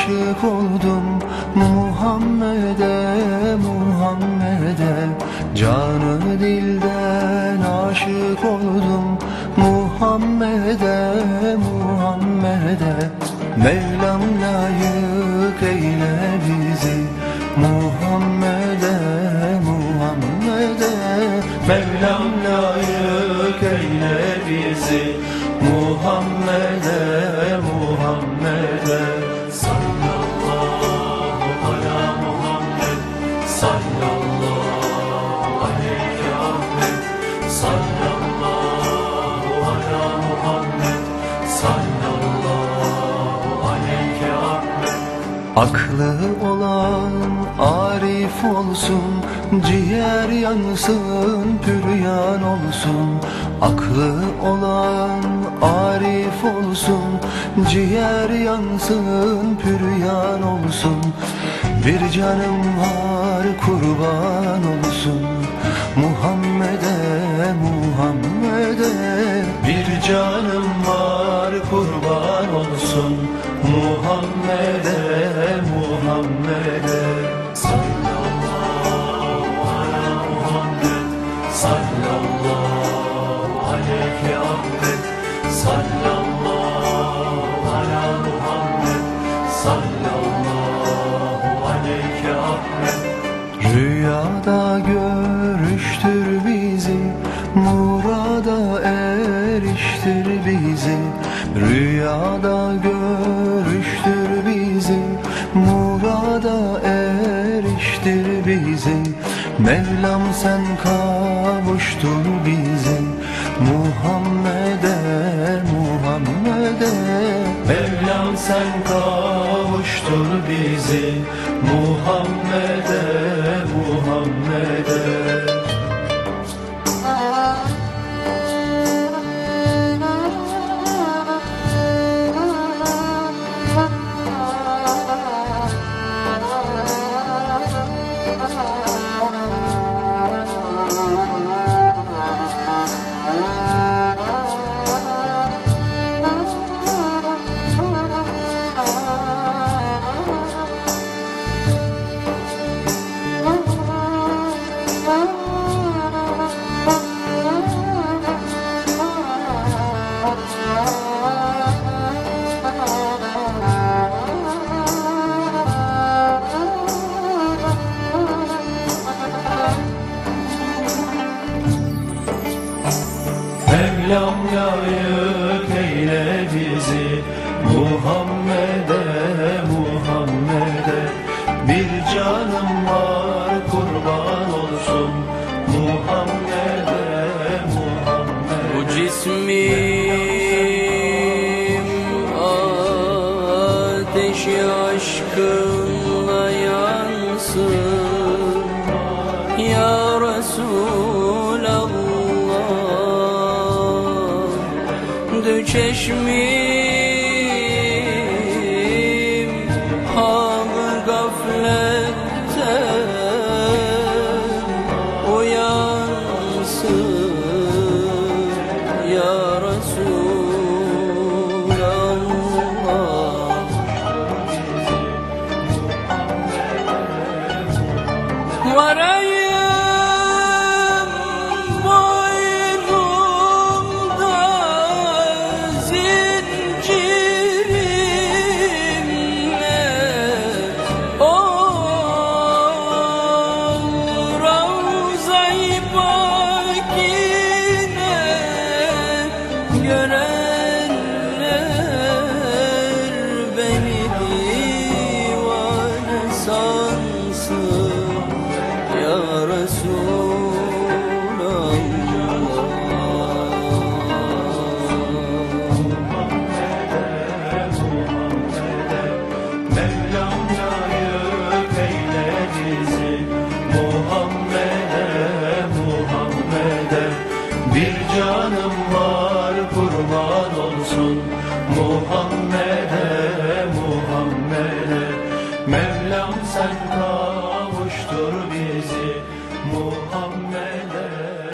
aşık oldum Muhammed'e, Muhammed'e. Canı dilden aşık oldum Muhammed'e, Muhammed'e. Mevlam layık eyle bizi Muhammed'e, Muhammed'e. Mevlam layık eyle bizi Muhammed'e. Sallallahu aleyhi Ahmet Sallallahu Aklı olan arif olsun Ciğer yansın püryan olsun. Aklı olan arif olsun Ciğer yansın püryan olsun. Bir canım var kurban olsun Muhammed'e Muhammed'e Bir canım var kurban olsun Muhammed'e Muhammed'e Sallallahu ala Muhammed Sallallahu aleyhi Ahmet Sallallahu ala Muhammed Sallallahu bizi Rüyada görüştür bizi Murada eriştir bizi Mevlam sen kavuştur bizi Muhammed'e Muhammed'e. Mevlam sen kavuştur bizi Muhammed'e layık eyle bizi. Muhammed'e Muhammed'e. Bir canım var kurban olsun. Muhammed'e Muhammed'e. Bu cismim ateşi aşkınla çeşmim ham gaflette uyansın Ya Resulallah. Varayım Bir canım var kurban olsun. Muhammed